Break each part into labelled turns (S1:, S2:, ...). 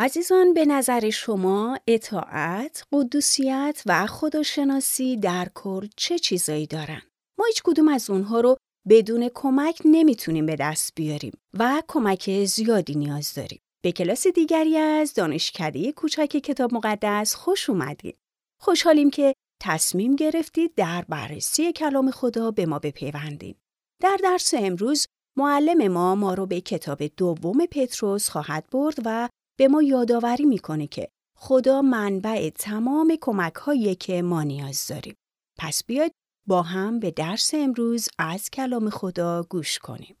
S1: عزیزان به نظر شما اطاعت، قدوسیت و خداشناسی در کل چه چیزایی دارن؟ ما هیچ کدوم از اونها رو بدون کمک نمی‌تونیم به دست بیاریم و کمک زیادی نیاز داریم. به کلاس دیگری از دانشکده کوچک کتاب مقدس خوش اومدید. خوشحالیم که تصمیم گرفتید در بررسی کلام خدا به ما بپیوندید. در درس امروز معلم ما ما رو به کتاب دوم پتروس خواهد برد و به ما یادآوری می‌کنه که خدا منبع تمام کمک هایی که ما نیاز داریم. پس بیاید با هم به درس امروز از کلام خدا گوش کنیم.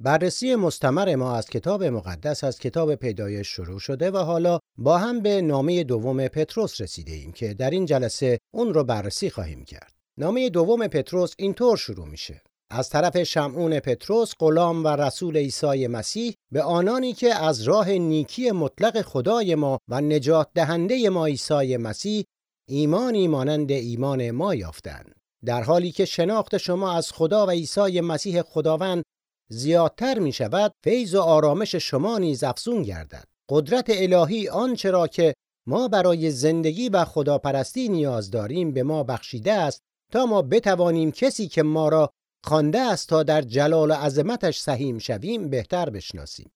S2: بررسی مستمر ما از کتاب مقدس از کتاب پیدایش شروع شده و حالا با هم به نامه دوم پتروس رسیده ایم که در این جلسه اون رو بررسی خواهیم کرد. نامه دوم پتروس اینطور شروع میشه. از طرف شمعون پتروس غلام و رسول عیسی مسیح به آنانی که از راه نیکی مطلق خدای ما و نجات دهنده ما عیسی مسیح ایمانی مانند ایمان ما یافتند. در حالی که شناخت شما از خدا و عیسی مسیح خداوند زیادتر می شود فیض و آرامش شما نیز افزون گردد. قدرت الهی آنچه را که ما برای زندگی و خداپرستی نیاز داریم به ما بخشیده است تا ما بتوانیم کسی که ما را خوانده است تا در جلال و عظمتش سهیم شویم بهتر بشناسیم.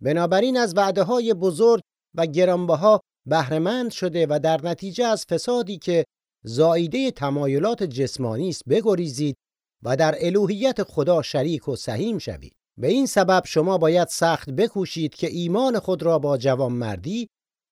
S2: بنابراین از وعده های بزرگ و گرانبها بهرهمند شده و در نتیجه از فسادی که زاییده تمایلات جسمانی است بگریزید و در الوهیت خدا شریک و سهیم شوید. به این سبب شما باید سخت بکوشید که ایمان خود را با جوانمردی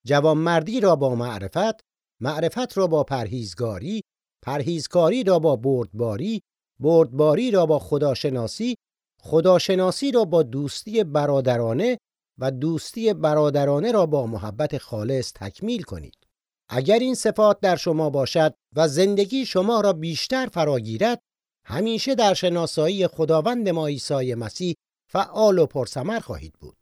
S2: جوانمردی را با معرفت معرفت را با پرهیزگاری پرهیزکاری را با بردباری بردباری را با خداشناسی خداشناسی را با دوستی برادرانه و دوستی برادرانه را با محبت خالص تکمیل کنید. اگر این صفات در شما باشد و زندگی شما را بیشتر فراگیرد همیشه در شناسایی خداوند ما عیسی مسیح فعال و پرثمر خواهید بود.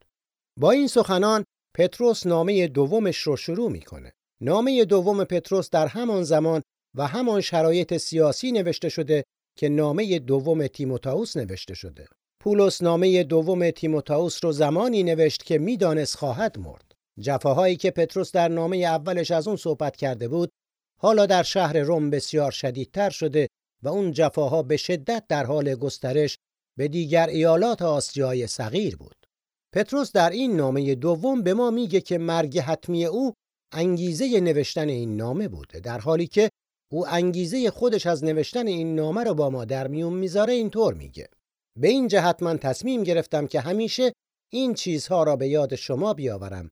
S2: با این سخنان پتروس نامه دومش رو شروع می‌کنه. نامه دوم پتروس در همان زمان و همان شرایط سیاسی نوشته شده که نامه دوم تیموتائوس نوشته شده. پولس نامه دوم تیموتائوس رو زمانی نوشت که می‌دانست خواهد مرد. جفاهایی که پتروس در نامه اولش از اون صحبت کرده بود، حالا در شهر روم بسیار شدیدتر شده و اون جفاها به شدت در حال گسترش به دیگر ایالات آسیای صغیر بود. پتروس در این نامه دوم به ما میگه که مرگ حتمی او انگیزه نوشتن این نامه بوده در حالی که او انگیزه خودش از نوشتن این نامه رو با ما در میون می‌ذاره اینطور میگه. به این جهت من تصمیم گرفتم که همیشه این چیزها را به یاد شما بیاورم.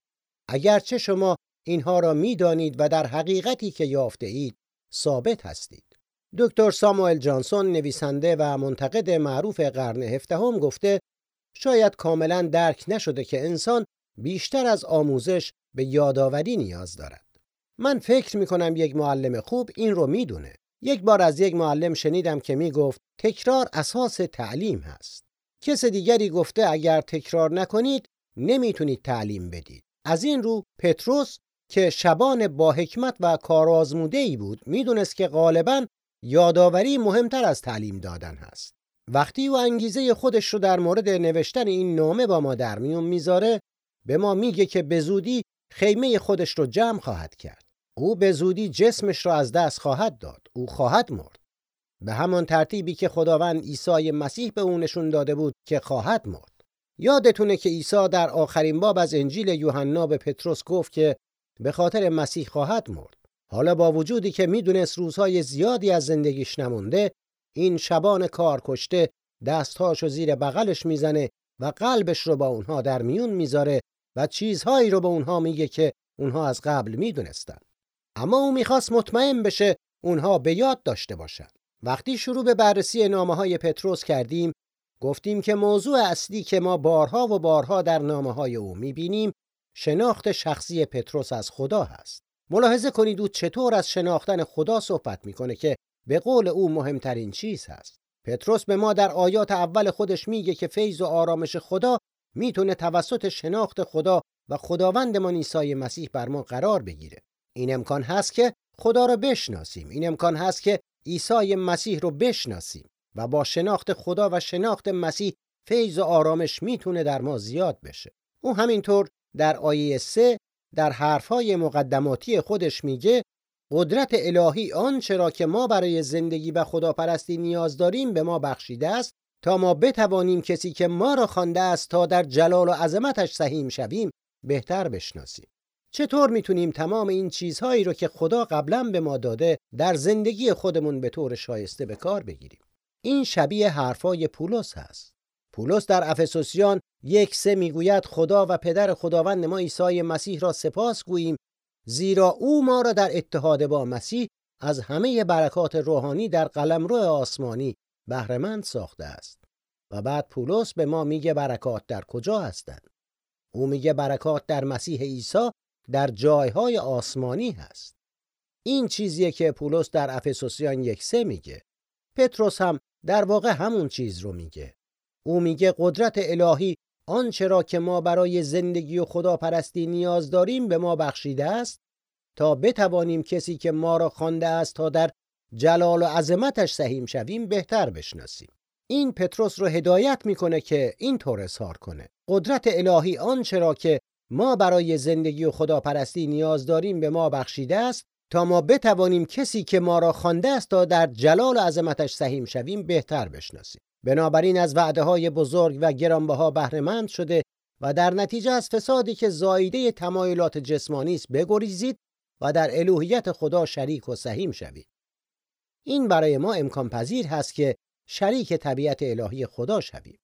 S2: اگرچه شما اینها را می‌دانید و در حقیقتی که یافته اید ثابت هستید. دکتر ساموئل جانسون نویسنده و منتقد معروف قرن هفدهم گفته شاید کاملا درک نشده که انسان بیشتر از آموزش به یادآوری نیاز دارد. من فکر می کنم یک معلم خوب این رو می‌دونه. یک بار از یک معلم شنیدم که می گفت تکرار اساس تعلیم هست. کس دیگری گفته اگر تکرار نکنید نمی‌تونید تعلیم بدید. از این رو پتروس که شبان با حکمت و کارآزموده ای بود می‌دونست که غالبا یادآوری مهمتر از تعلیم دادن هست. وقتی او انگیزه خودش رو در مورد نوشتن این نامه با ما در میون می‌ذاره به ما میگه که به زودی خیمه خودش رو جمع خواهد کرد. او به زودی جسمش را از دست خواهد داد. او خواهد مرد. به همان ترتیبی که خداوند عیسی مسیح به او نشون داده بود که خواهد مرد. یادتونه که عیسی در آخرین باب از انجیل یوحنا به پتروس گفت که به خاطر مسیح خواهد مرد. حالا با وجودی که می‌دونست روزهای زیادی از زندگیش نمونده این شبان کار کشته دستهاشو زیر بغلش می‌زنه و قلبش رو با اونها در میون می‌ذاره و چیزهایی رو به اونها میگه که اونها از قبل می‌دونستن. اما او می‌خواست مطمئن بشه اونها به یاد داشته باشن. وقتی شروع به بررسی نامه های پتروس کردیم گفتیم که موضوع اصلی که ما بارها و بارها در نامه های او می‌بینیم شناخت شخصی پتروس از خدا هست. ملاحظه کنید او چطور از شناختن خدا صحبت می‌کنه که به قول او مهمترین چیز هست. پتروس به ما در آیات اول خودش میگه که فیض و آرامش خدا می‌تونه توسط شناخت خدا و خداوندمان عیسی مسیح بر ما قرار بگیره. این امکان هست که خدا رو بشناسیم. این امکان هست که عیسی مسیح رو بشناسیم و با شناخت خدا و شناخت مسیح فیض و آرامش می‌تونه در ما زیاد بشه. او همینطور در آیه 3 در حرفهای مقدماتی خودش میگه قدرت الهی آن چرا که ما برای زندگی و خداپرستی نیاز داریم به ما بخشیده است تا ما بتوانیم کسی که ما را خوانده است تا در جلال و عظمتش سهیم شویم بهتر بشناسیم. چطور می‌تونیم تمام این چیزهایی رو که خدا قبلا به ما داده در زندگی خودمون به طور شایسته به کار بگیریم؟ این شبیه حرفای پولس هست. پولس در افسوسیان یک سه می‌گوید خدا و پدر خداوند ما عیسی مسیح را سپاس گوییم زیرا او ما را در اتحاد با مسیح از همه برکات روحانی در قلمرو آسمانی بهرهمند ساخته است. و بعد پولس به ما میگه برکات در کجا هستند؟ او میگه برکات در مسیح عیسی در جایهای آسمانی هست. این چیزیه که پولس در افسوسیان یک سه میگه. پتروس هم در واقع همون چیز رو میگه. او میگه قدرت الهی آنچه را که ما برای زندگی و خداپرستی نیاز داریم به ما بخشیده است تا بتوانیم کسی که ما را خوانده است تا در جلال و عظمتش سهیم شویم بهتر بشناسیم. این پتروس رو هدایت می‌کنه که این طور اظهار کنه. قدرت الهی آنچه را که ما برای زندگی و خداپرستی نیاز داریم به ما بخشیده است تا ما بتوانیم کسی که ما را خوانده است تا در جلال و عظمتش سهیم شویم بهتر بشناسیم. بنابراین از وعده های بزرگ و گرانبها بهرهمند شده و در نتیجه از فسادی که زاییده تمایلات جسمانی است بگریزید و در الوهیت خدا شریک و سهیم شوید. این برای ما امکان پذیر هست که شریک طبیعت الهی خدا شویم.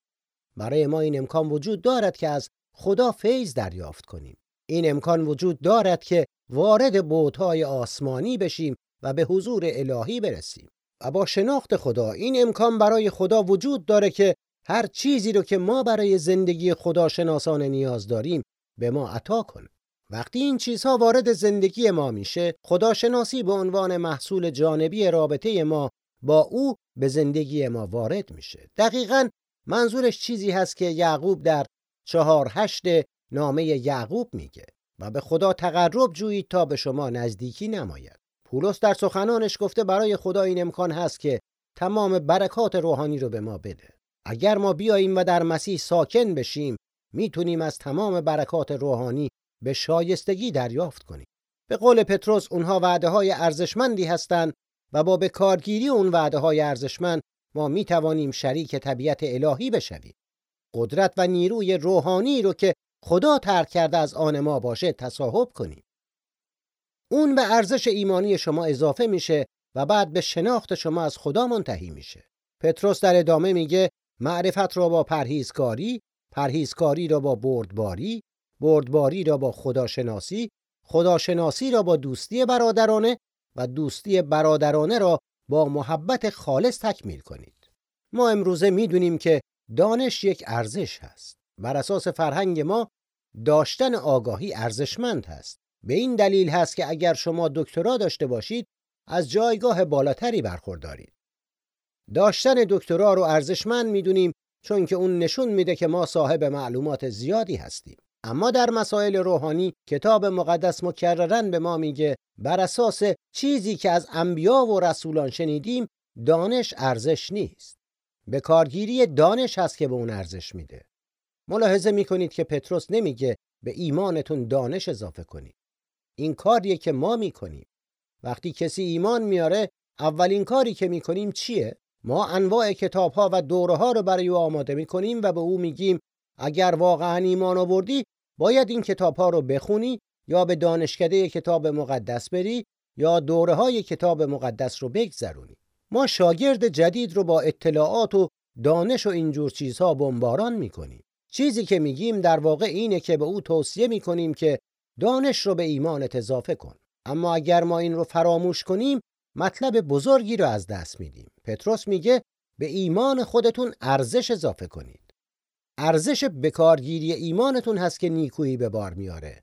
S2: برای ما این امکان وجود دارد که از خدا فیض دریافت کنیم. این امکان وجود دارد که وارد بودهای آسمانی بشیم و به حضور الهی برسیم. و با شناخت خدا این امکان برای خدا وجود داره که هر چیزی رو که ما برای زندگی خدا شناسان نیاز داریم به ما عطا کنه. وقتی این چیزها وارد زندگی ما میشه خداشناسی به عنوان محصول جانبی رابطه ما با او به زندگی ما وارد میشه. دقیقا منظورش چیزی هست که یعقوب در چهار هشت نامه یعقوب میگه و به خدا تقرب جویید تا به شما نزدیکی نماید. پولس در سخنانش گفته برای خدا این امکان هست که تمام برکات روحانی رو به ما بده. اگر ما بیاییم و در مسیح ساکن بشیم می‌تونیم از تمام برکات روحانی به شایستگی دریافت کنیم. به قول پتروس اونها وعده های ارزشمندی هستند و با به کارگیری اون وعده های ارزشمند ما می توانیم شریک طبیعت الهی بشویم. قدرت و نیروی روحانی رو که خدا ترک کرده از آن ما باشه تصاحب کنیم. اون به ارزش ایمانی شما اضافه میشه و بعد به شناخت شما از خدا منتهی میشه. پتروس در ادامه میگه معرفت را با پرهیزکاری پرهیزکاری را با بردباری بردباری را با خداشناسی خداشناسی را با دوستی برادرانه و دوستی برادرانه را با محبت خالص تکمیل کنید. ما امروزه می‌دونیم که دانش یک ارزش هست. بر اساس فرهنگ ما داشتن آگاهی ارزشمند هست. به این دلیل هست که اگر شما دکترا داشته باشید از جایگاه بالاتری برخوردارید. داشتن دکترا رو ارزشمند می‌دونیم چون که اون نشون میده که ما صاحب معلومات زیادی هستیم. اما در مسائل روحانی کتاب مقدس مکررن به ما میگه بر اساس چیزی که از انبیا و رسولان شنیدیم دانش ارزش نیست. به کارگیری دانش هست که به اون ارزش میده. ملاحظه می‌کنید که پتروس نمیگه به ایمانتون دانش اضافه کنید. این کاریه که ما می‌کنیم. وقتی کسی ایمان میاره اولین کاری که می‌کنیم چیه؟ ما انواع کتاب ها و دوره ها رو برای او آماده می‌کنیم و به او میگیم اگر واقعا ایمان آوردی باید این کتاب ها رو بخونی یا به دانشکده کتاب مقدس بری یا دوره های کتاب مقدس رو بگذرونی. ما شاگرد جدید رو با اطلاعات و دانش و اینجور چیزها بمباران می‌کنیم. چیزی که میگیم در واقع اینه که به او توصیه می‌کنیم که دانش رو به ایمانت اضافه کن. اما اگر ما این رو فراموش کنیم مطلب بزرگی رو از دست میدیم. پتروس میگه به ایمان خودتون ارزش اضافه کنید. ارزش بکارگیری ایمانتون هست که نیکویی به بار میاره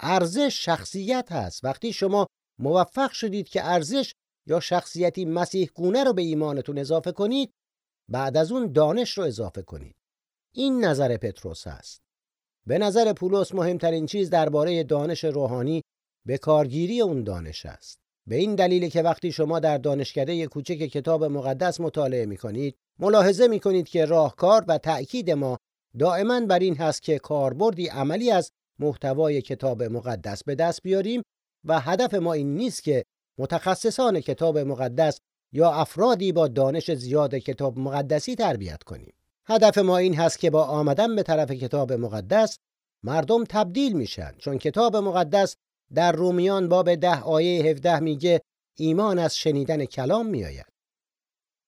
S2: ارزش شخصیت هست. وقتی شما موفق شدید که ارزش یا شخصیتی مسیح گونه رو به ایمانتون اضافه کنید بعد از اون دانش رو اضافه کنید. این نظر پتروس است به نظر پولس مهمترین چیز درباره دانش روحانی به کارگیری اون دانش است. به این دلیل که وقتی شما در دانشکده کوچک کتاب مقدس مطالعه می کنید ملاحظه می کنید که راهکار و تأکید ما دائما بر این هست که کاربردی عملی از محتوای کتاب مقدس به دست بیاریم و هدف ما این نیست که متخصصان کتاب مقدس یا افرادی با دانش زیاد کتاب مقدسی تربیت کنیم. هدف ما این هست که با آمدن به طرف کتاب مقدس مردم تبدیل میشن چون کتاب مقدس در رومیان باب ده آیه 17 میگه ایمان از شنیدن کلام میآید.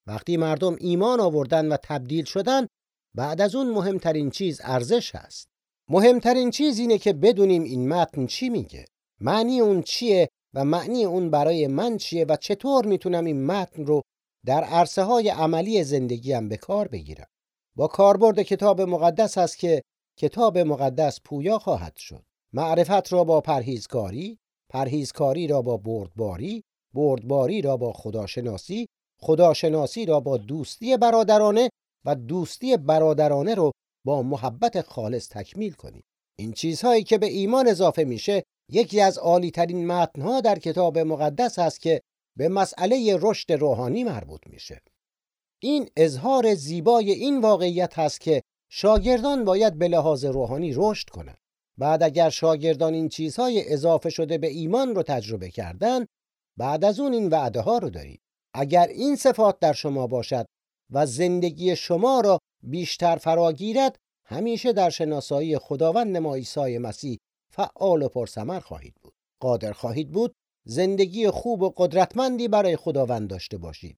S2: وقتی مردم ایمان آوردن و تبدیل شدن بعد از اون مهمترین چیز ارزش هست. مهمترین چیز اینه که بدونیم این متن چی میگه. معنی اون چیه و معنی اون برای من چیه و چطور می‌تونم این متن رو در عرصه های عملی زندگیم به کار بگیرم. با کاربرد کتاب مقدس هست که کتاب مقدس پویا خواهد شد. معرفت را با پرهیزکاری، پرهیزکاری را با بردباری، بردباری را با خداشناسی، خداشناسی را با دوستی برادرانه و دوستی برادرانه رو با محبت خالص تکمیل کنید. این چیزهایی که به ایمان اضافه میشه یکی از عالی ترین متنها در کتاب مقدس است که به مسئله رشد روحانی مربوط میشه. این اظهار زیبای این واقعیت هست که شاگردان باید به لحاظ روحانی رشد کنند. بعد اگر شاگردان این چیزهای اضافه شده به ایمان رو تجربه کردن بعد از اون این وعده ها رو دارید. اگر این صفات در شما باشد و زندگی شما را بیشتر فراگیرد همیشه در شناسایی خداوند ما عیسی مسیح فعال و پرثمر خواهید بود. قادر خواهید بود زندگی خوب و قدرتمندی برای خداوند داشته باشید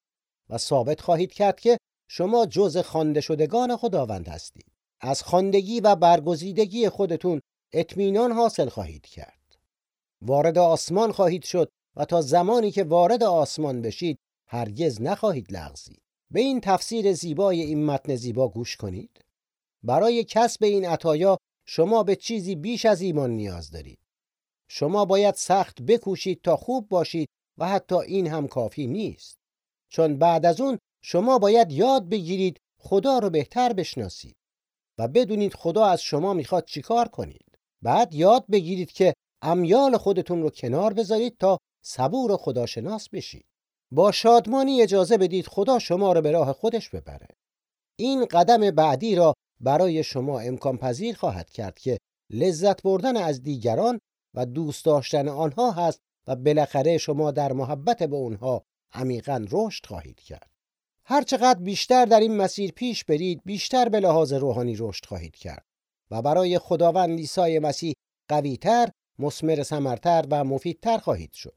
S2: و ثابت خواهید کرد که شما جز خوانده شدگان خداوند هستید. از خواندگی و برگزیدگی خودتون اطمینان حاصل خواهید کرد. وارد آسمان خواهید شد و تا زمانی که وارد آسمان بشید هرگز نخواهید لغزید. به این تفسیر زیبای این متن زیبا گوش کنید. برای کسب این عطایا شما به چیزی بیش از ایمان نیاز دارید. شما باید سخت بکوشید تا خوب باشید و حتی این هم کافی نیست. چون بعد از اون شما باید یاد بگیرید خدا رو بهتر بشناسید و بدونید خدا از شما می‌خواد چیکار کنید. بعد یاد بگیرید که امیال خودتون رو کنار بذارید تا صبور و خداشناس بشید. با شادمانی اجازه بدید خدا شما را به راه خودش ببره. این قدم بعدی را برای شما امکان پذیر خواهد کرد که لذت بردن از دیگران و دوست داشتن آنها هست و بالاخره شما در محبت به اونها عمیقا رشد خواهید کرد. هرچقدر بیشتر در این مسیر پیش برید بیشتر به لحاظ روحانی رشد خواهید کرد و برای خداوند عیسی مسیح قویتر، مسمر سمرتر و مفیدتر خواهید شد.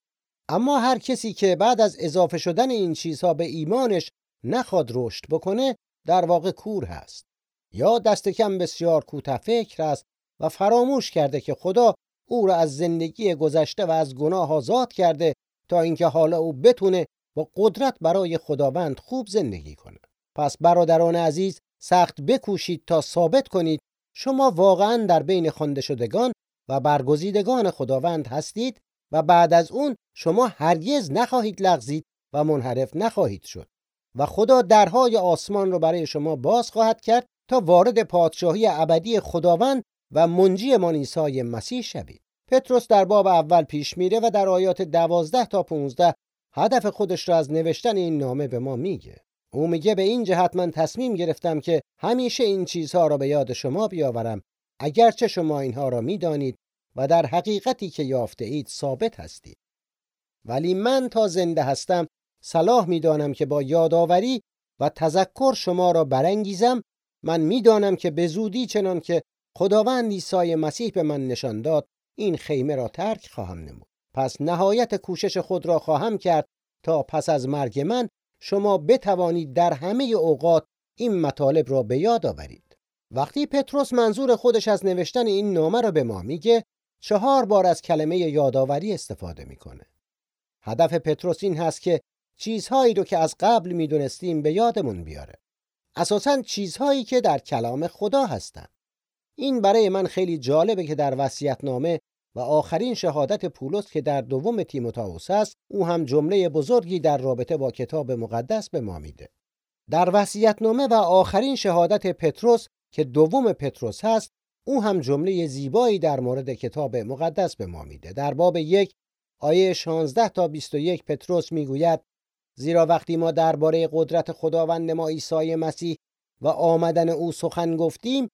S2: اما هر کسی که بعد از اضافه شدن این چیزها به ایمانش نخواد رشد بکنه در واقع کور هست یا دست کم بسیار کوته فکر است و فراموش کرده که خدا او را از زندگی گذشته و از گناه آزاد کرده تا اینکه حالا او بتونه با قدرت برای خداوند خوب زندگی کنه. پس برادران عزیز سخت بکوشید تا ثابت کنید شما واقعا در بین خوانده شدگان و برگزیدگان خداوند هستید و بعد از اون شما هرگز نخواهید لغزید و منحرف نخواهید شد و خدا درهای آسمان رو برای شما باز خواهد کرد تا وارد پادشاهی ابدی خداوند و منجی عیسی مسیح شوید. پتروس در باب اول پیش میره و در آیات دوازده تا 15 هدف خودش را از نوشتن این نامه به ما میگه. او میگه به این جهت من تصمیم گرفتم که همیشه این چیزها را به یاد شما بیاورم اگرچه شما اینها را می‌دانید و در حقیقتی که یافته اید ثابت هستید. ولی من تا زنده هستم صلاح می‌دانم که با یادآوری و تذکر شما را برانگیزم من می‌دانم که به زودی چنان که خداوند عیسی مسیح به من نشان داد این خیمه را ترک خواهم نمود پس نهایت کوشش خود را خواهم کرد تا پس از مرگ من شما بتوانید در همه اوقات این مطالب را به یاد آورید وقتی پتروس منظور خودش از نوشتن این نامه را به ما میگه چهار بار از کلمه یادآوری استفاده می‌کنه. هدف پتروس این هست که چیزهایی رو که از قبل می‌دونستیم به یادمون بیاره. اساساً چیزهایی که در کلام خدا هستند. این برای من خیلی جالبه که در وصیت‌نامه و آخرین شهادت پولس که در دوم تیموتائوس است او هم جمله بزرگی در رابطه با کتاب مقدس به ما میده در وصیت‌نامه و آخرین شهادت پتروس که دوم پتروس هست او هم جمله زیبایی در مورد کتاب مقدس به ما میده در باب یک آیه 16 تا 21 پتروس می‌گوید زیرا وقتی ما درباره قدرت خداوند ما عیسی مسیح و آمدن او سخن گفتیم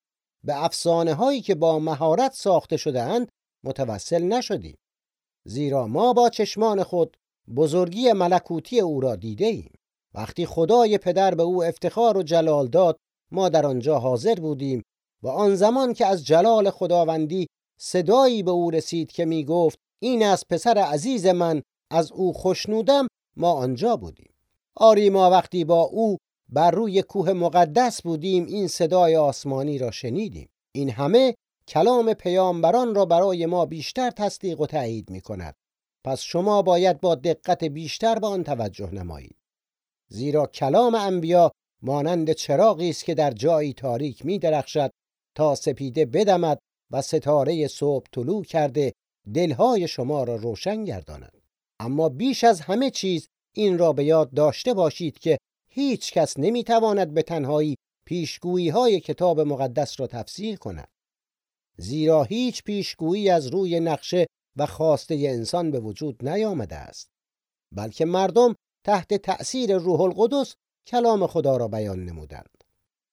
S2: به افسانه هایی که با مهارت ساخته شده اند متوسل نشدیم. زیرا ما با چشمان خود بزرگی ملکوتی او را دیده ایم وقتی خدای پدر به او افتخار و جلال داد ما در آنجا حاضر بودیم و آن زمان که از جلال خداوندی صدایی به او رسید که می گفت این از پسر عزیز من از او خوشنودم ما آنجا بودیم. آری ما وقتی با او بر روی کوه مقدس بودیم این صدای آسمانی را شنیدیم. این همه کلام پیامبران را برای ما بیشتر تصدیق و تایید می کند پس شما باید با دقت بیشتر به آن توجه نمایید. زیرا کلام انبیا مانند چراغی است که در جایی تاریک می درخشد تا سپیده بدمد و ستاره صبح طلوع کرده دلهای شما را روشن گرداند. اما بیش از همه چیز این را به یاد داشته باشید که هیچ کس نمی تواند به تنهایی پیشگویی های کتاب مقدس را تفسیر کند. زیرا هیچ پیشگویی از روی نقشه و خواسته انسان به وجود نیامده است بلکه مردم تحت تأثیر روح القدس کلام خدا را بیان نمودند.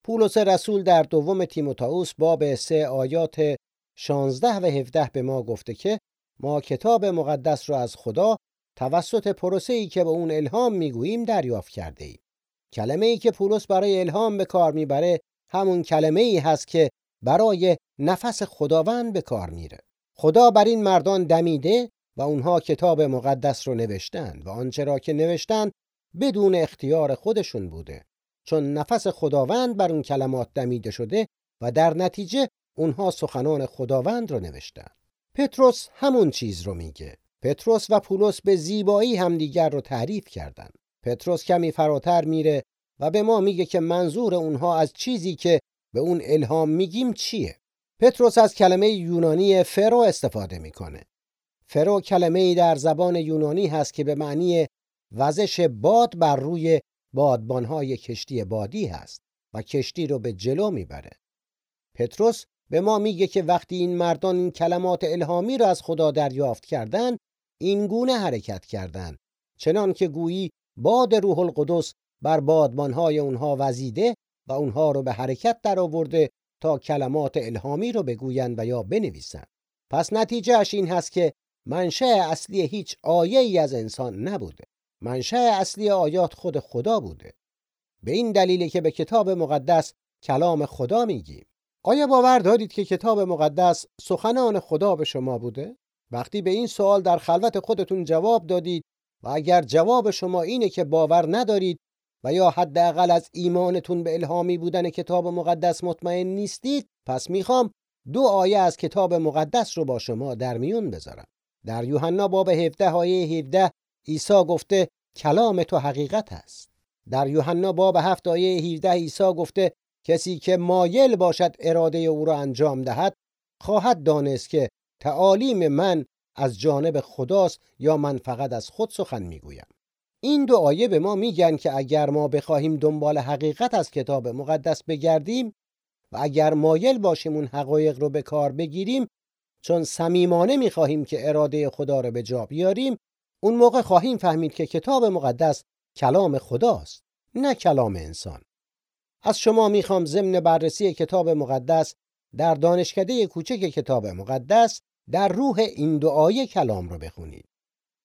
S2: پولس رسول در دوم تیموتائوس باب سه آیات 16 و 17 به ما گفته که ما کتاب مقدس را از خدا توسط پروسه ای که به اون الهام می‌گوییم دریافت کرده ایم. کلمه ای که پولس برای الهام به کار می‌بره همون کلمه ای هست که برای نفس خداوند به کار میره. خدا بر این مردان دمیده و اونها کتاب مقدس رو نوشتن و آنچه را که نوشتن بدون اختیار خودشون بوده چون نفس خداوند بر اون کلمات دمیده شده و در نتیجه اونها سخنان خداوند رو نوشتن پتروس همون چیز رو میگه پتروس و پولس به زیبایی همدیگر رو تعریف کردند. پتروس کمی فراتر میره و به ما میگه که منظور اونها از چیزی که به اون الهام میگیم چیه. پتروس از کلمه یونانی فرو استفاده می‌کنه. فرو کلمه ای در زبان یونانی هست که به معنی وزش باد بر روی بادبانهای کشتی بادی هست و کشتی رو به جلو می‌بره. پتروس به ما میگه که وقتی این مردان این کلمات الهامی را از خدا دریافت کردند این گونه حرکت کردند چنان که گویی باد روح القدس بر بادبانهای اونها وزیده و اونها رو به حرکت درآورده تا کلمات الهامی رو بگویند و یا بنویسند. پس نتیجهش این هست که منشأ اصلی هیچ آیه ای از انسان نبوده. منشأ اصلی آیات خود خدا بوده. به این دلیلی که به کتاب مقدس کلام خدا میگیم. آیا باور دارید که کتاب مقدس سخنان خدا به شما بوده؟ وقتی به این سوال در خلوت خودتون جواب دادید و اگر جواب شما اینه که باور ندارید و یا حداقل از ایمانتون به الهامی بودن کتاب مقدس مطمئن نیستید پس می‌خوام دو آیه از کتاب مقدس رو با شما در میون بذارم. در یوحنا باب 17 آیه 17 عیسی گفته کلام تو حقیقت است. در یوحنا باب 7 آیه 17 عیسی گفته کسی که مایل باشد اراده او را انجام دهد خواهد دانست که تعالیم من از جانب خداست یا من فقط از خود سخن می‌گویم؟ این دو آیه به ما میگن که اگر ما بخواهیم دنبال حقیقت از کتاب مقدس بگردیم و اگر مایل باشیم اون حقایق رو به کار بگیریم چون صمیمانه می‌خواهیم که اراده خدا رو به جا بیاریم اون موقع خواهیم فهمید که کتاب مقدس کلام خداست نه کلام انسان. از شما می‌خوام ضمن بررسی کتاب مقدس در دانشکده کوچک کتاب مقدس در روح این دعای کلام رو بخونید.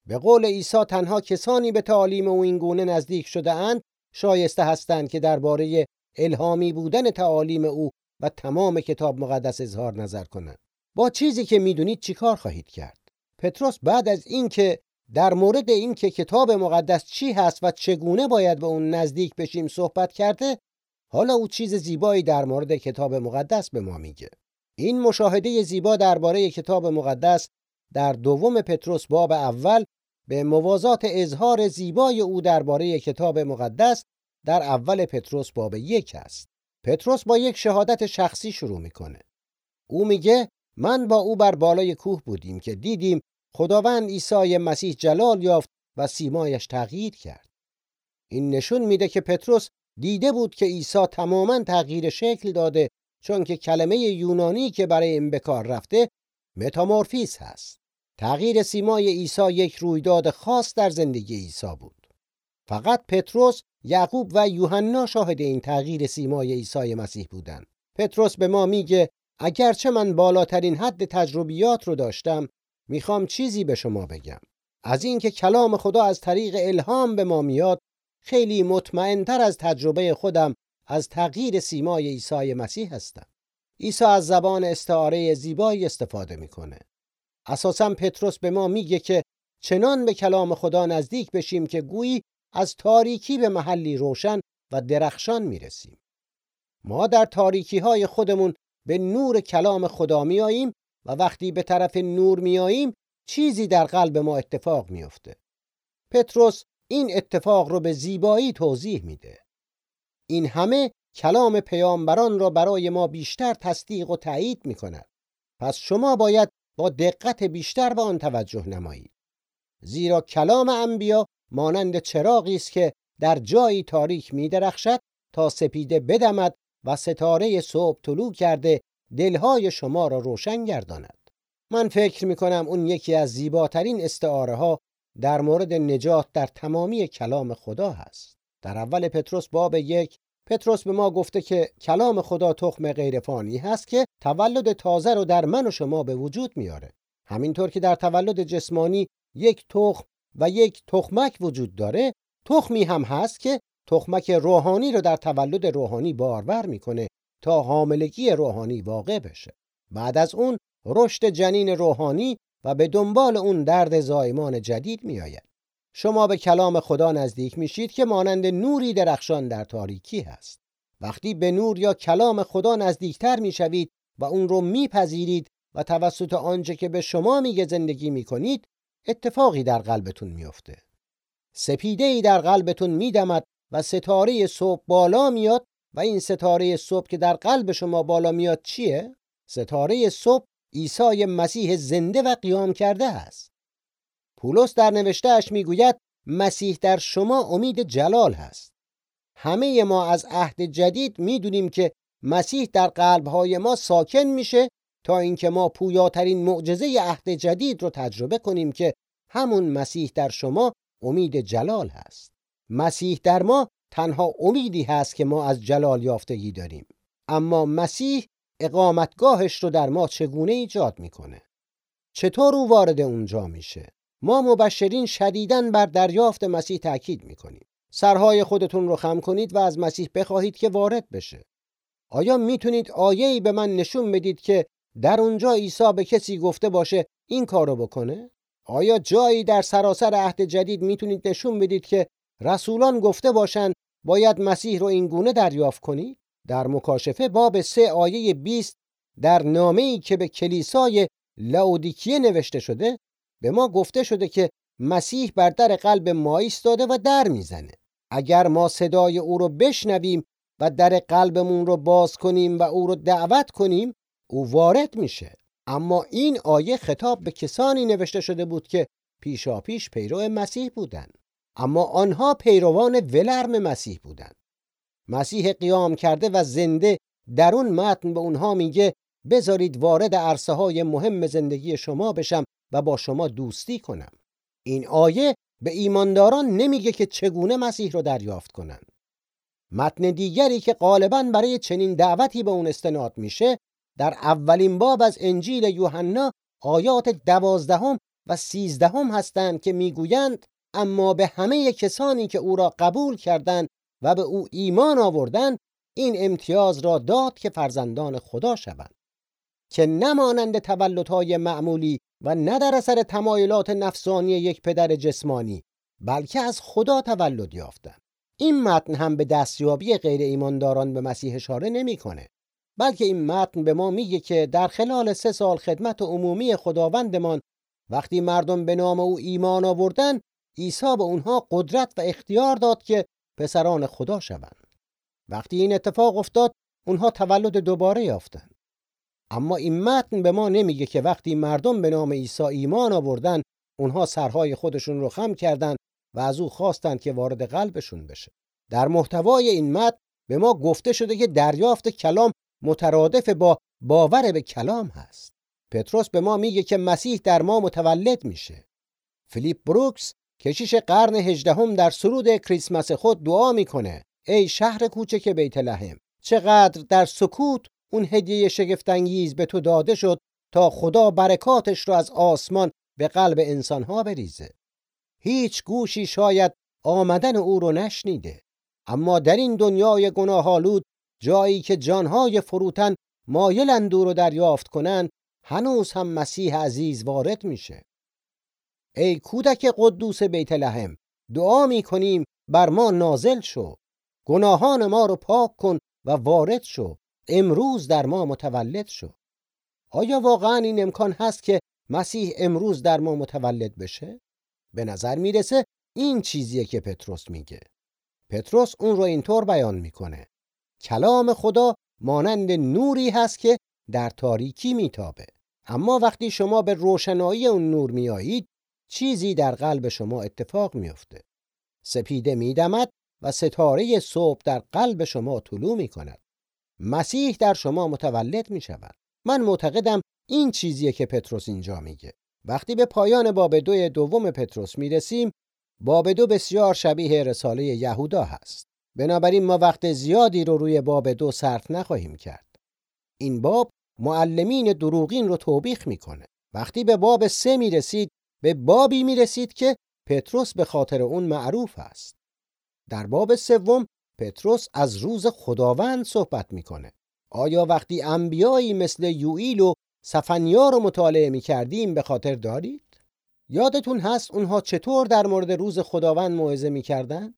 S2: به قول عیسی تنها کسانی به تعالیم او این گونه نزدیک شده اند شایسته هستند که درباره الهامی بودن تعالیم او و تمام کتاب مقدس اظهار نظر کنند. با چیزی که می‌دونید چیکار خواهید کرد؟ پتروس بعد از اینکه در مورد اینکه کتاب مقدس چی هست و چگونه باید به اون نزدیک بشیم صحبت کرده حالا او چیز زیبایی در مورد کتاب مقدس به ما میگه. این مشاهده زیبا درباره کتاب مقدس در دوم پتروس باب اول به موازات اظهار زیبای او درباره کتاب مقدس در اول پتروس باب یک است. پتروس با یک شهادت شخصی شروع می‌کنه. او میگه من با او بر بالای کوه بودیم که دیدیم خداوند عیسی مسیح جلال یافت و سیمایش تغییر کرد. این نشون میده که پتروس دیده بود که عیسی تماما تغییر شکل داده چون که کلمه یونانی که برای این به کار رفته متامورفیز هست. تغییر سیمای عیسی یک رویداد خاص در زندگی عیسی بود. فقط پتروس، یعقوب و یوحنا شاهد این تغییر سیمای عیسی مسیح بودند. پتروس به ما میگه اگرچه من بالاترین حد تجربیات رو داشتم می‌خوام چیزی به شما بگم از اینکه کلام خدا از طریق الهام به ما میاد خیلی مطمئنتر از تجربه خودم از تغییر سیمای عیسی مسیح هستم عیسی از زبان استعاره زیبایی استفاده می‌کنه. اساسا پتروس به ما میگه که چنان به کلام خدا نزدیک بشیم که گویی از تاریکی به محلی روشن و درخشان می‌رسیم. ما در تاریکی های خودمون به نور کلام خدا میاییم و وقتی به طرف نور میاییم چیزی در قلب ما اتفاق میفته پتروس این اتفاق رو به زیبایی توضیح میده. این همه کلام پیامبران را برای ما بیشتر تصدیق و تایید می‌کند. پس شما باید با دقت بیشتر به آن توجه نمایید. زیرا کلام انبیا مانند چراغی است که در جایی تاریک میدرخشد تا سپیده بدمد و ستاره صبح طلوع کرده دلهای شما را روشن گرداند. من فکر می کنم اون یکی از زیباترین استعاره ها در مورد نجات در تمامی کلام خدا هست. در اول پتروس باب یک پتروس به ما گفته که کلام خدا تخم غیرفانی هست که تولد تازه رو در من و شما به وجود میاره. همینطور که در تولد جسمانی یک تخم و یک تخمک وجود داره تخمی هم هست که تخمک روحانی رو در تولد روحانی بارور می‌کنه تا حاملگی روحانی واقع بشه. بعد از اون رشد جنین روحانی و به دنبال اون درد زایمان جدید میآید. شما به کلام خدا نزدیک میشید که مانند نوری درخشان در تاریکی هست وقتی به نور یا کلام خدا نزدیکتر می‌شوید و اون رو میپذیرید و توسط آنچه که به شما میگه زندگی می‌کنید اتفاقی در قلبتون میفته سپیده ای در قلبتون میدمد و ستاره صبح بالا میاد و این ستاره صبح که در قلب شما بالا میاد چیه؟ ستاره صبح عیسی مسیح زنده و قیام کرده است. پولس در نوشتهش می‌گوید مسیح در شما امید جلال هست. همه ما از عهد جدید می‌دونیم که مسیح در قلبهای ما ساکن میشه تا اینکه ما پویاترین معجزه عهد جدید رو تجربه کنیم که همون مسیح در شما امید جلال هست. مسیح در ما تنها امیدی هست که ما از جلال یافتگی داریم اما مسیح اقامتگاهش رو در ما چگونه ایجاد می‌کنه چطور او وارد اونجا میشه ما مبشرین شدیداً بر دریافت مسیح تاکید می‌کنیم. سرهای خودتون رو خم کنید و از مسیح بخواهید که وارد بشه. آیا می‌تونید آیه‌ای به من نشون بدید که در اونجا عیسی به کسی گفته باشه این کارو بکنه؟ آیا جایی در سراسر عهد جدید می‌تونید نشون بدید که رسولان گفته باشند باید مسیح رو این گونه دریافت کنی؟ در مکاشفه باب سه آیه 20 در نامه‌ای که به کلیسای لاودیکیه نوشته شده به ما گفته شده که مسیح بر در قلب ما ایستاده و در می‌زنه. اگر ما صدای او رو بشنویم و در قلبمون رو باز کنیم و او رو دعوت کنیم او وارد میشه. اما این آیه خطاب به کسانی نوشته شده بود که پیشاپیش پیرو مسیح بودند اما آنها پیروان ولرم مسیح بودند. مسیح قیام کرده و زنده در اون متن به اونها میگه بذارید وارد عرصه های مهم زندگی شما بشم و با شما دوستی کنم. این آیه به ایمانداران نمیگه که چگونه مسیح رو دریافت کنند. متن دیگری که غالبا برای چنین دعوتی به اون استناد میشه در اولین باب از انجیل یوحنا آیات دوازدهم و سیزدهم هستند که می‌گویند اما به همه کسانی که او را قبول کردند و به او ایمان آوردند این امتیاز را داد که فرزندان خدا شوند. که نمانند تولدهای معمولی و نه در اثر تمایلات نفسانی یک پدر جسمانی بلکه از خدا تولد یافتند. این متن هم به دستیابی غیر ایمانداران به مسیح اشاره نمی‌کنه بلکه این متن به ما میگه که در خلال سه سال خدمت عمومی خداوندمان وقتی مردم به نام او ایمان آوردن عیسی به اونها قدرت و اختیار داد که پسران خدا شوند. وقتی این اتفاق افتاد اونها تولد دوباره یافتند. اما این متن به ما نمیگه که وقتی مردم به نام عیسی ایمان آوردن اونها سرهای خودشون رو خم کردند و از او خواستند که وارد قلبشون بشه. در محتوای این متن به ما گفته شده که دریافت کلام مترادف با باور به کلام هست. پتروس به ما میگه که مسیح در ما متولد میشه. فیلیپ بروکس کشیش قرن هجدهم در سرود کریسمس خود دعا می‌کنه ای شهر کوچک بیت لحم چقدر در سکوت اون هدیه شگفتانگیز به تو داده شد تا خدا برکاتش رو از آسمان به قلب انسانها بریزه. هیچ گوشی شاید آمدن او رو نشنیده. اما در این دنیای گناهالود جایی که جانهای فروتن مایلند او رو دریافت کنند هنوز هم مسیح عزیز وارد میشه. ای کودک قدوس بیت لحم دعا می کنیم بر ما نازل شو. گناهان ما رو پاک کن و وارد شو. امروز در ما متولد شو آیا واقعا این امکان هست که مسیح امروز در ما متولد بشه؟ به نظر می‌رسه این چیزیه که پتروس میگه. پتروس اون رو اینطور بیان می‌کنه. کلام خدا مانند نوری هست که در تاریکی میتابه. اما وقتی شما به روشنایی اون نور میایید چیزی در قلب شما اتفاق میفته. سپیده میدمد و ستاره صبح در قلب شما طلوع می‌کند. مسیح در شما متولد می‌شود. من معتقدم این چیزیه که پتروس اینجا میگه. وقتی به پایان باب دوی دوم پتروس می‌رسیم باب دو بسیار شبیه رساله یهودا هست. بنابراین ما وقت زیادی رو روی باب دو صرف نخواهیم کرد. این باب معلمین دروغین رو توبیخ می‌کنه. وقتی به باب سه می‌رسید به بابی می‌رسید که پتروس به خاطر اون معروف است. در باب سوم پتروس از روز خداوند صحبت می‌کنه. آیا وقتی انبیایی مثل یوئیل و سفنیا رو مطالعه می کردیم به خاطر دارید؟ یادتون هست اونها چطور در مورد روز خداوند موعظه می کردن؟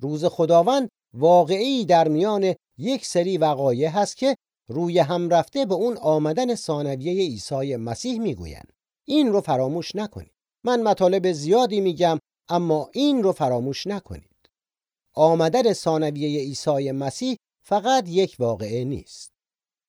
S2: روز خداوند واقعی در میان یک سری وقایع هست که روی هم رفته به اون آمدن ثانویه عیسی مسیح می‌گویند. این رو فراموش نکنید. من مطالب زیادی میگم اما این رو فراموش نکنید. آمدن ثانویه عیسی مسیح فقط یک واقعه نیست.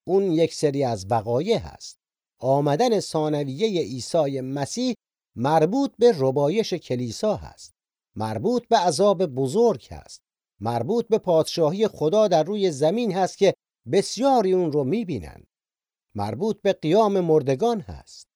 S2: اون یک سری از وقایع هست. آمدن ثانویه عیسی مسیح مربوط به ربایش کلیسا هست. مربوط به عذاب بزرگ هست. مربوط به پادشاهی خدا در روی زمین هست که بسیاری اون رو می‌بینند. مربوط به قیام مردگان هست.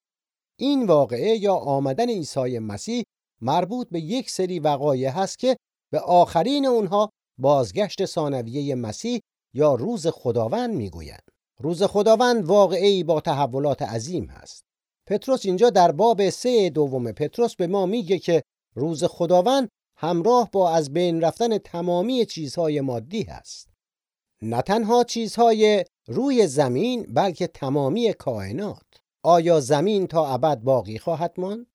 S2: این واقعه یا آمدن عیسی مسیح مربوط به یک سری وقایع هست که به آخرین اونها بازگشت ثانویه مسیح یا روز خداوند می‌گویند. روز خداوند واقعی با تحولات عظیم هست. پتروس اینجا در باب سه دوم پتروس به ما میگه که روز خداوند همراه با از بین رفتن تمامی چیزهای مادی هست. نه تنها چیزهای روی زمین بلکه تمامی کائنات. آیا زمین تا ابد باقی خواهد ماند؟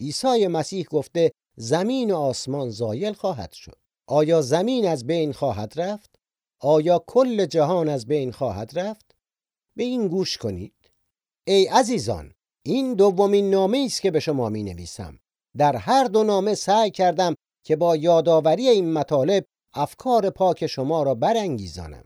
S2: عیسی مسیح گفته زمین و آسمان زایل خواهد شد. آیا زمین از بین خواهد رفت؟ آیا کل جهان از بین خواهد رفت؟ به این گوش کنید. ای عزیزان، این دومین نامه است که به شما می نویسم. در هر دو نامه سعی کردم که با یادآوری این مطالب افکار پاک شما را برانگیزانم.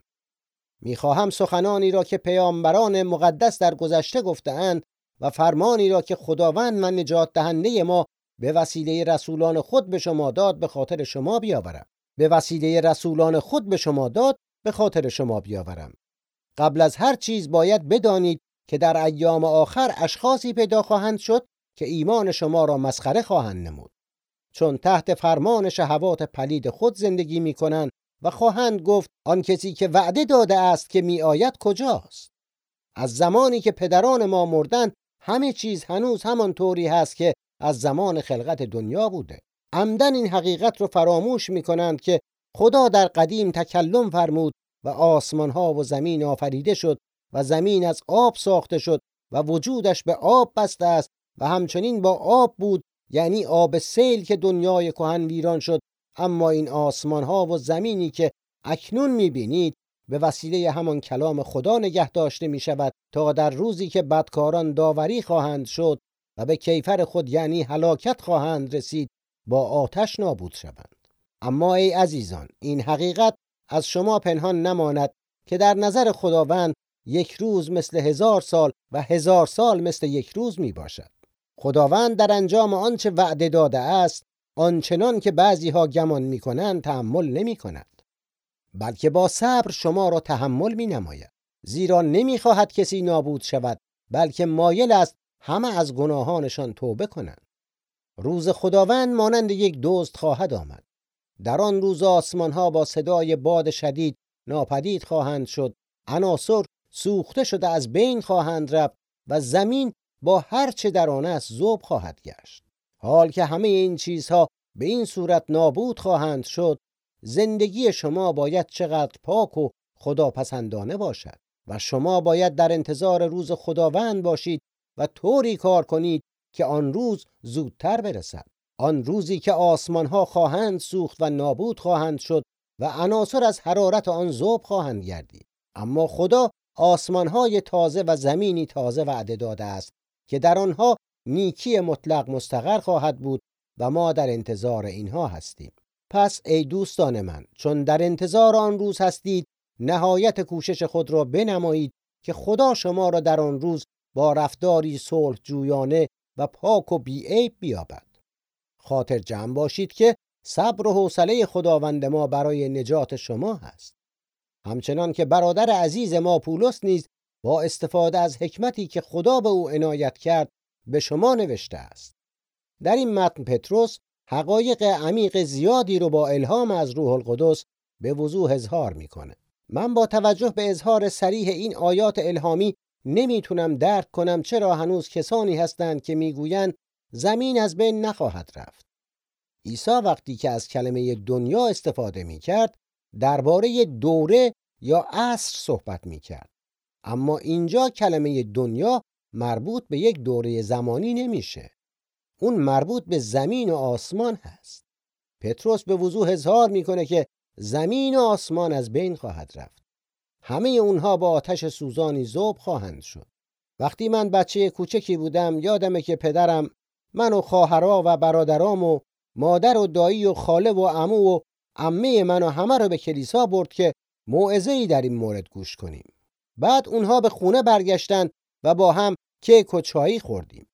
S2: می‌خواهم سخنانی را که پیامبران مقدس در گذشته گفتهاند و فرمانی را که خداوند من نجات دهنده ما به وسیله رسولان خود به شما داد به خاطر شما بیاورم. به وسیله رسولان خود به شما داد به خاطر شما بیاورم. قبل از هر چیز باید بدانید که در ایام آخر اشخاصی پیدا خواهند شد که ایمان شما را مسخره خواهند نمود چون تحت فرمان شهوات پلید خود زندگی می کنند و خواهند گفت آن کسی که وعده داده است که می آید کجاست از زمانی که پدران ما مردند همه چیز هنوز همان طوری هست که از زمان خلقت دنیا بوده. عمدن این حقیقت رو فراموش می کنند که خدا در قدیم تکلم فرمود و آسمان ها و زمین آفریده شد و زمین از آب ساخته شد و وجودش به آب بسته است و همچنین با آب بود یعنی آب سیل که دنیای کهن ویران شد. اما این آسمان ها و زمینی که اکنون می‌بینید به وسیله همان کلام خدا نگه داشته می شود تا در روزی که بدکاران داوری خواهند شد و به کیفر خود یعنی هلاکت خواهند رسید با آتش نابود شوند اما ای عزیزان این حقیقت از شما پنهان نماند که در نظر خداوند یک روز مثل هزار سال و هزار سال مثل یک روز می باشد. خداوند در انجام آنچه وعده داده است آنچنان که بعضی ها گمان می کنند تحمل نمی کند. بلکه با صبر شما را تحمل می نماید. زیرا نمی خواهد کسی نابود شود بلکه مایل است همه از گناهانشان توبه کنند. روز خداوند مانند یک دوست خواهد آمد. در آن روز آسمان ها با صدای باد شدید ناپدید خواهند شد عناصر سوخته شده از بین خواهند رفت و زمین با هر چه در آن است ذوب خواهد گشت حال که همه این چیزها به این صورت نابود خواهند شد زندگی شما باید چقدر پاک و خداپسندانه باشد و شما باید در انتظار روز خداوند باشید و طوری کار کنید که آن روز زودتر برسد. آن روزی که آسمان ها خواهند سوخت و نابود خواهند شد و عناصر از حرارت آن ذوب خواهند گردید. اما خدا آسمان های تازه و زمینی تازه وعده داده است که در آنها نیکی مطلق مستقر خواهد بود و ما در انتظار اینها هستیم. پس ای دوستان من چون در انتظار آن روز هستید نهایت کوشش خود را بنمایید که خدا شما را در آن روز با رفتاری صلح جویانه و پاک و بیعیب بیابد. خاطر جمع باشید که صبر و حوصله خداوند ما برای نجات شما هست. همچنان که برادر عزیز ما پولس نیز با استفاده از حکمتی که خدا به او عنایت کرد به شما نوشته است. در این متن پتروس حقایق عمیق زیادی رو با الهام از روح القدس به وضوح اظهار می‌کنه من با توجه به اظهار سریح این آیات الهامی نمی‌تونم درک کنم چرا هنوز کسانی هستند که می‌گویند زمین از بین نخواهد رفت. عیسی وقتی که از کلمه دنیا استفاده می‌کرد درباره دوره یا عصر صحبت می‌کرد. اما اینجا کلمه دنیا مربوط به یک دوره زمانی نمیشه. اون مربوط به زمین و آسمان هست. پتروس به وضوح اظهار می‌کنه که زمین و آسمان از بین خواهد رفت. همه اونها با آتش سوزانی ذوب خواهند شد. وقتی من بچه کوچکی بودم یادمه که پدرم من و خواهرها و برادرام و مادر و دایی و خاله و عمو و عمه من و همه رو به کلیسا برد که موعظه ای در این مورد گوش کنیم. بعد اونها به خونه برگشتن و با هم کیک و چایی خوردیم.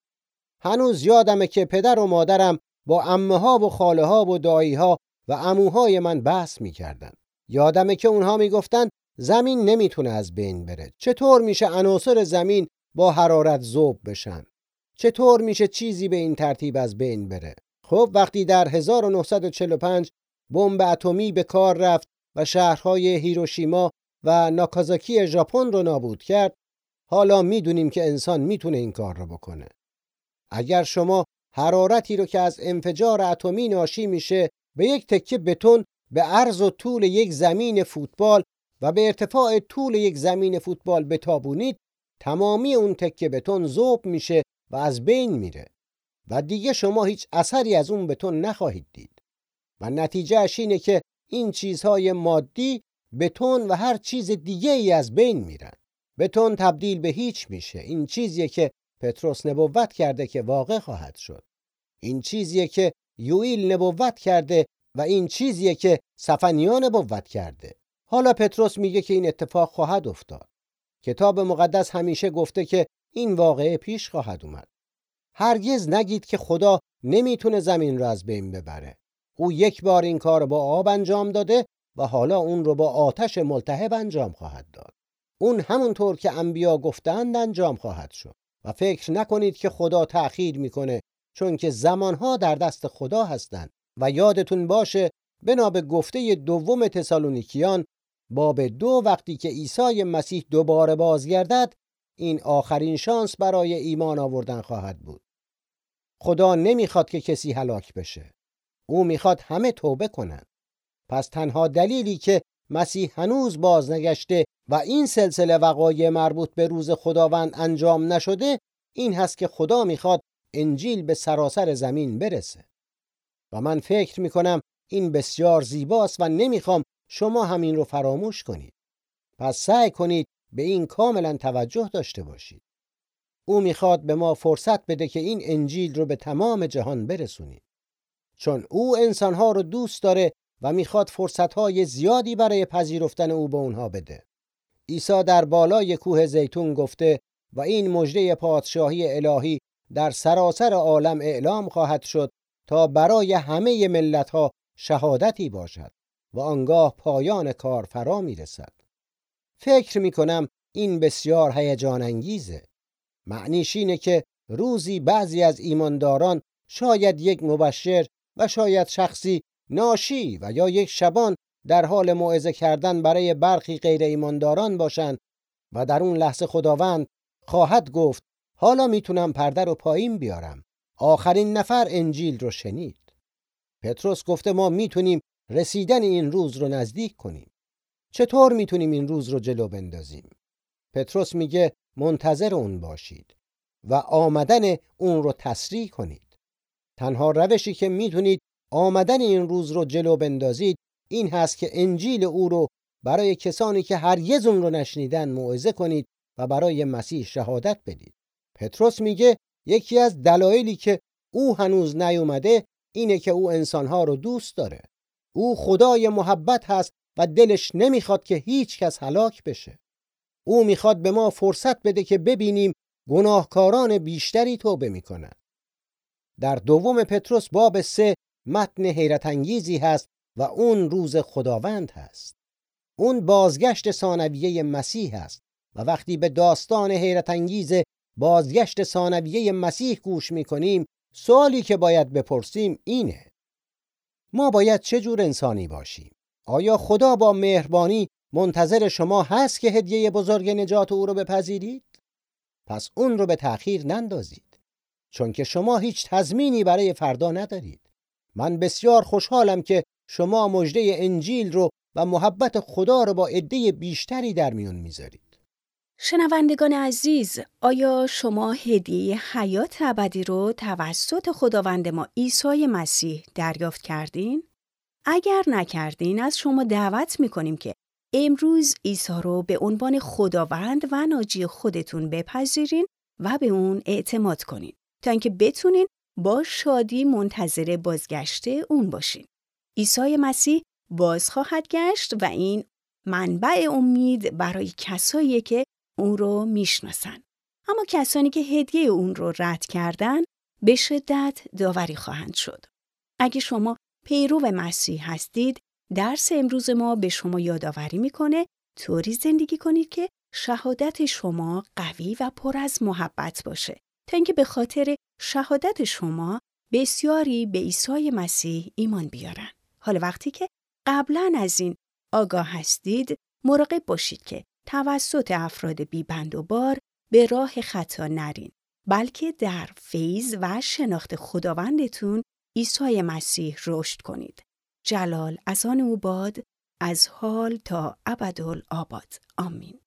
S2: هنوز یادمه که پدر و مادرم با امه ها و خاله ها و دایی ها و عموهای من بحث می‌کردن. یادمه که اونها می‌گفتن زمین نمی‌تونه از بین بره. چطور میشه عناصر زمین با حرارت ذوب بشن؟ چطور میشه چیزی به این ترتیب از بین بره؟ خب وقتی در 1945 بمب اتمی به کار رفت و شهرهای هیروشیما و ناکازاکی ژاپن رو نابود کرد حالا می‌دونیم که انسان می‌تونه این کار رو بکنه. اگر شما حرارتی رو که از انفجار اتمی ناشی میشه به یک تکه بتون به عرض و طول یک زمین فوتبال و به ارتفاع طول یک زمین فوتبال بتابونید تمامی اون تکه بتون ذوب میشه و از بین میره و دیگه شما هیچ اثری از اون بتون نخواهید دید. و نتیجه اینه که این چیزهای مادی بتون و هر چیز دیگه ای از بین میرن. بتون تبدیل به هیچ میشه. این چیزیه که پتروس نبوت کرده که واقع خواهد شد. این چیزیه که یوئیل نبوت کرده و این چیزیه که سفنیا نبوت کرده. حالا پتروس میگه که این اتفاق خواهد افتاد. کتاب مقدس همیشه گفته که این واقعه پیش خواهد اومد. هرگز نگید که خدا نمی‌تونه زمین را از بین ببره. او یک بار این کار با آب انجام داده و حالا اون رو با آتش ملتهب انجام خواهد داد. اون همونطور که انبیا گفتند انجام خواهد شد. و فکر نکنید که خدا تأخیر می‌کنه چون که زمانها در دست خدا هستند. و یادتون باشه بنا به گفته دوم تسالونیکیان باب دو وقتی که عیسی مسیح دوباره بازگردد این آخرین شانس برای ایمان آوردن خواهد بود. خدا نمی‌خواد که کسی هلاک بشه. او می‌خواد همه توبه کنند پس تنها دلیلی که مسیح هنوز بازنگشته و این سلسله وقایع مربوط به روز خداوند انجام نشده این هست که خدا می‌خواد انجیل به سراسر زمین برسه. و من فکر می‌کنم این بسیار زیباست و نمی‌خوام شما همین رو فراموش کنید. پس سعی کنید به این کاملا توجه داشته باشید. او می‌خواد به ما فرصت بده که این انجیل رو به تمام جهان برسونیم. چون او انسانها رو دوست داره و می‌خواد فرصتهای زیادی برای پذیرفتن او به اونها بده. عیسی در بالای کوه زیتون گفته و این مژده پادشاهی الهی در سراسر عالم اعلام خواهد شد تا برای همه ملتها شهادتی باشد. و آنگاه پایان کار فرا می‌رسد. فکر می‌کنم این بسیار هیجان انگیزه معنیش اینه که روزی بعضی از ایمانداران شاید یک مبشر و شاید شخصی ناشی و یا یک شبان در حال موعظه کردن برای برخی غیر ایمانداران باشند و در اون لحظه خداوند خواهد گفت حالا می‌تونم پرده رو پایین بیارم. آخرین نفر انجیل رو شنید. پتروس گفته ما می‌تونیم رسیدن این روز رو نزدیک کنیم. چطور می‌تونیم این روز رو جلو بندازیم؟ پتروس میگه منتظر اون باشید و آمدن اون رو تسریع کنید. تنها روشی که می‌تونید آمدن این روز رو جلو بندازید این هست که انجیل او رو برای کسانی که هرگز اون رو نشنیدن موعظه کنید و برای مسیح شهادت بدید. پتروس میگه یکی از دلایلی که او هنوز نیومده اینه که او انسانها رو دوست داره. او خدای محبت هست و دلش نمی‌خواد که هیچ کس هلاک بشه. او می‌خواد به ما فرصت بده که ببینیم گناهکاران بیشتری توبه می‌کنن. در دوم پتروس باب سه متن حیرت انگیزی هست و اون روز خداوند هست. اون بازگشت ثانویه مسیح است و وقتی به داستان حیرت انگیز بازگشت ثانویه مسیح گوش می‌کنیم سوالی که باید بپرسیم اینه ما باید چه جور انسانی باشیم؟ آیا خدا با مهربانی منتظر شما هست که هدیه بزرگ نجات او رو بپذیرید؟ پس اون رو به تأخیر نندازید چون که شما هیچ تضمینی برای فردا ندارید. من بسیار خوشحالم که شما مژده انجیل رو و محبت خدا رو با عده بیشتری در میون می‌ذارید.
S1: شنوندگان عزیز آیا شما هدیه حیات ابدی رو توسط خداوند ما عیسی مسیح دریافت کردین؟ اگر نکردین از شما دعوت می‌کنیم که امروز عیسی رو به عنوان خداوند و ناجی خودتون بپذیرین و به اون اعتماد کنین تا اینکه بتونین با شادی منتظر بازگشت اون باشین. عیسی مسیح باز خواهد گشت و این منبع امید برای کسایی که اون رو می‌شناسن. اما کسانی که هدیه اون رو رد کردن به شدت داوری خواهند شد. اگه شما پیرو مسیح هستید، درس امروز ما به شما یادآوری می‌کنه طوری زندگی کنید که شهادت شما قوی و پر از محبت باشه تا اینکه به خاطر شهادت شما بسیاری به عیسی مسیح ایمان بیارن. حالا وقتی که قبلا از این آگاه هستید مراقب باشید که توسط افراد بیبند و بار به راه خطا نرین بلکه در فیض و شناخت خداوندتون عیسی مسیح رشد کنید. جلال از آن او باد از حال تا ابدالآباد آمین.